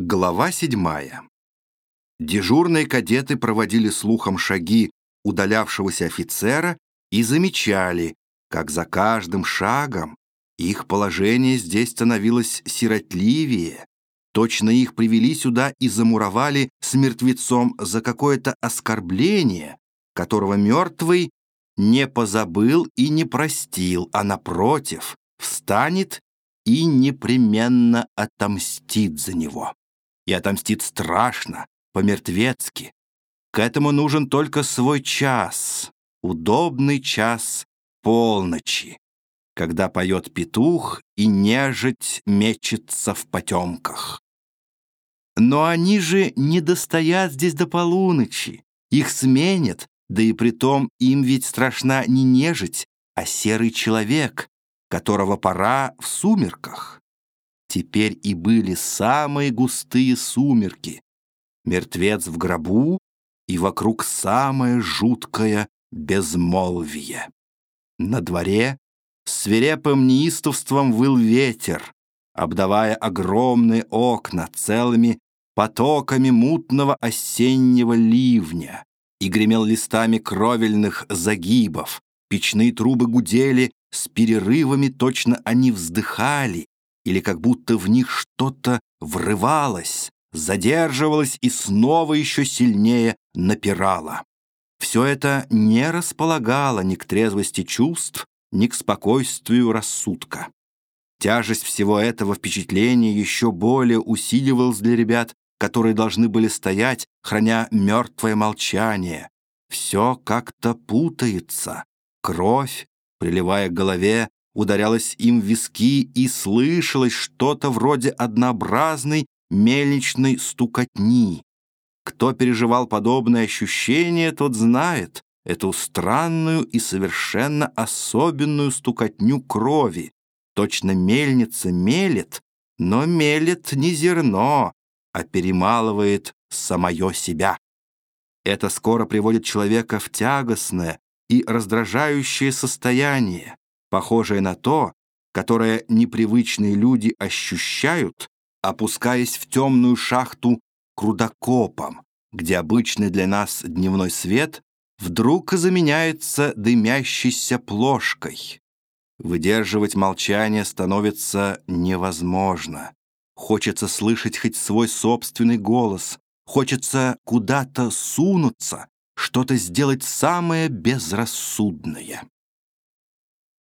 Глава седьмая. Дежурные кадеты проводили слухом шаги удалявшегося офицера и замечали, как за каждым шагом их положение здесь становилось сиротливее. Точно их привели сюда и замуровали с мертвецом за какое-то оскорбление, которого мертвый не позабыл и не простил, а напротив, встанет и непременно отомстит за него и отомстит страшно, по-мертвецки. К этому нужен только свой час, удобный час полночи, когда поет петух и нежить мечется в потемках. Но они же не достоят здесь до полуночи, их сменят, да и притом им ведь страшна не нежить, а серый человек, которого пора в сумерках. Теперь и были самые густые сумерки. Мертвец в гробу, и вокруг самое жуткое безмолвие. На дворе свирепым неистовством выл ветер, обдавая огромные окна целыми потоками мутного осеннего ливня, и гремел листами кровельных загибов. Печные трубы гудели с перерывами, точно они вздыхали, или как будто в них что-то врывалось, задерживалось и снова еще сильнее напирало. Все это не располагало ни к трезвости чувств, ни к спокойствию рассудка. Тяжесть всего этого впечатления еще более усиливалась для ребят, которые должны были стоять, храня мертвое молчание. Все как-то путается. Кровь, приливая к голове, ударялось им в виски и слышалось что-то вроде однообразной мельничной стукотни. Кто переживал подобное ощущение, тот знает эту странную и совершенно особенную стукотню крови. Точно мельница мелет, но мелет не зерно, а перемалывает самое себя. Это скоро приводит человека в тягостное и раздражающее состояние, похожее на то, которое непривычные люди ощущают, опускаясь в темную шахту крудокопом, где обычный для нас дневной свет вдруг заменяется дымящейся плошкой. Выдерживать молчание становится невозможно. Хочется слышать хоть свой собственный голос, хочется куда-то сунуться, что-то сделать самое безрассудное.